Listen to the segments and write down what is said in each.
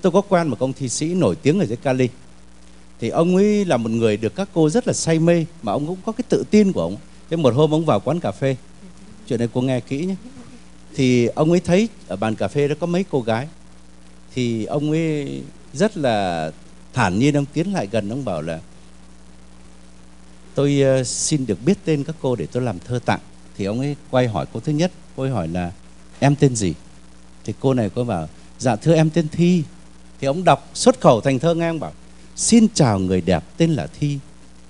tôi có quen một ông thi sĩ nổi tiếng ở dưới Cali. Thì ông ấy là một người được các cô rất là say mê, mà ông cũng có cái tự tin của ông. Thế một hôm ông vào quán cà phê. Chuyện này cô nghe kỹ nhé. Thì ông ấy thấy ở bàn cà phê đó có mấy cô gái. Thì ông ấy rất là thản nhiên ông tiến lại gần, ông bảo là, tôi ờ, xin được biết tên các cô để tôi làm thơ tặng thì ông ấy quay hỏi cô thứ nhất. Cô ấy hỏi là, em tên gì? Thì cô này cô bảo dạ thưa em tên thi thì ông đọc xuất khẩu thành thơ nghe ông bảo xin chào người đẹp tên là thi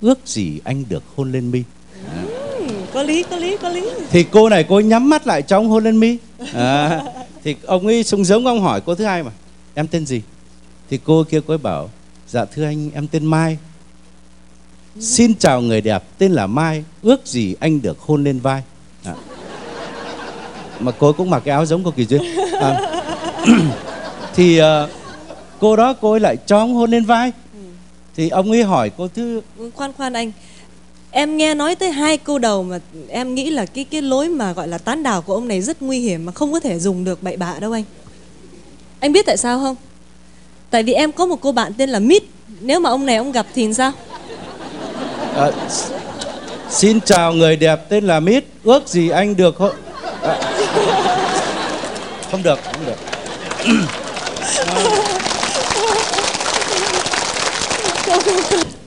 ước gì anh được hôn lên mi à. có lý có lý có lý thì cô này cô nhắm mắt lại cho ông hôn lên mi à, thì ông ấy sung giống ông hỏi cô thứ hai mà em tên gì thì cô kia cô ấy bảo dạ thưa anh em tên mai xin chào người đẹp tên là mai ước gì anh được hôn lên vai à. mà cô cũng mặc cái áo giống cô kỳ duyên à. thì uh, cô đó cô ấy lại cho ông hôn lên vai. Thì ông ấy hỏi cô thứ khoan khoan anh. Em nghe nói tới hai câu đầu mà em nghĩ là cái cái lối mà gọi là tán đảo của ông này rất nguy hiểm mà không có thể dùng được bậy bạ đâu anh. Anh biết tại sao không? Tại vì em có một cô bạn tên là mít. Nếu mà ông này ông gặp thì sao? À, xin chào người đẹp tên là mít. Ước gì anh được hôn à, không được không được. à. はい。